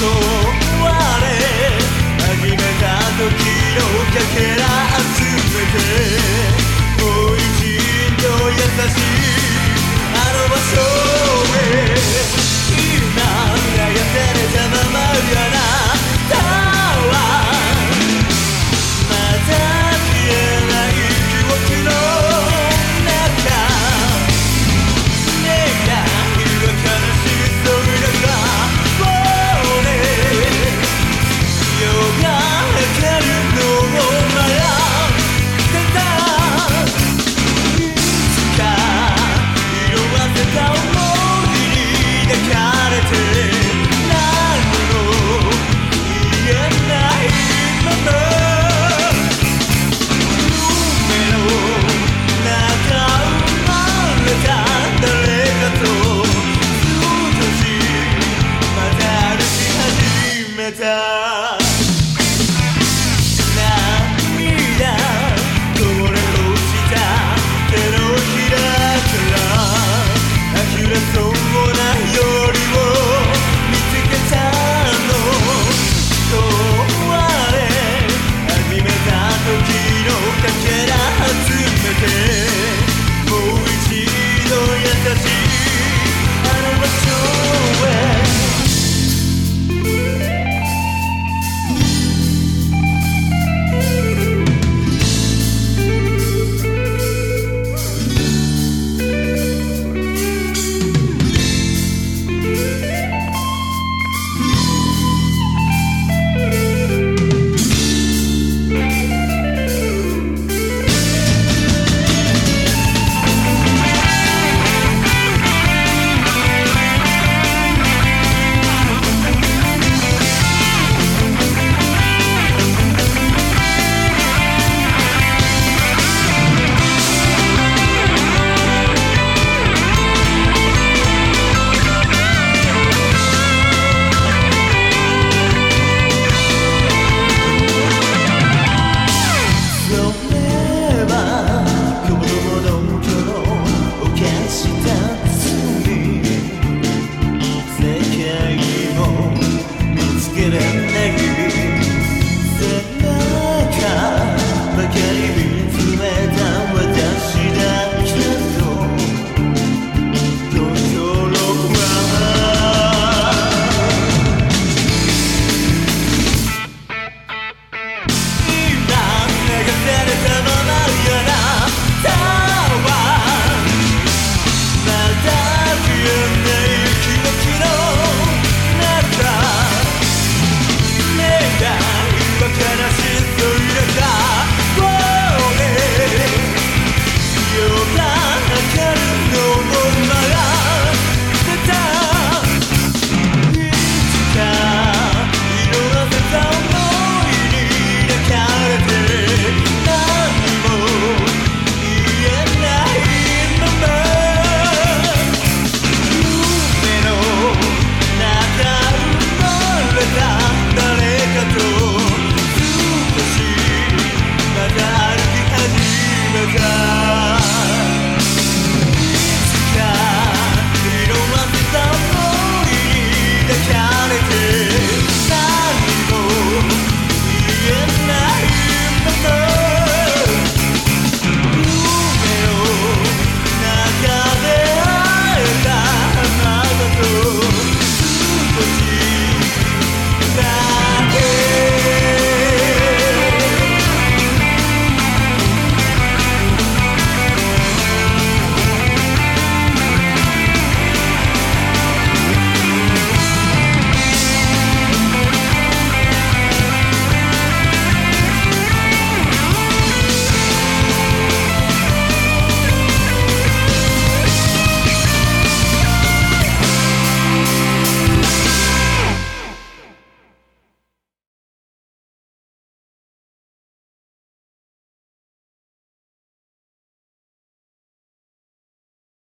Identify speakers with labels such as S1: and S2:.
S1: go time. Will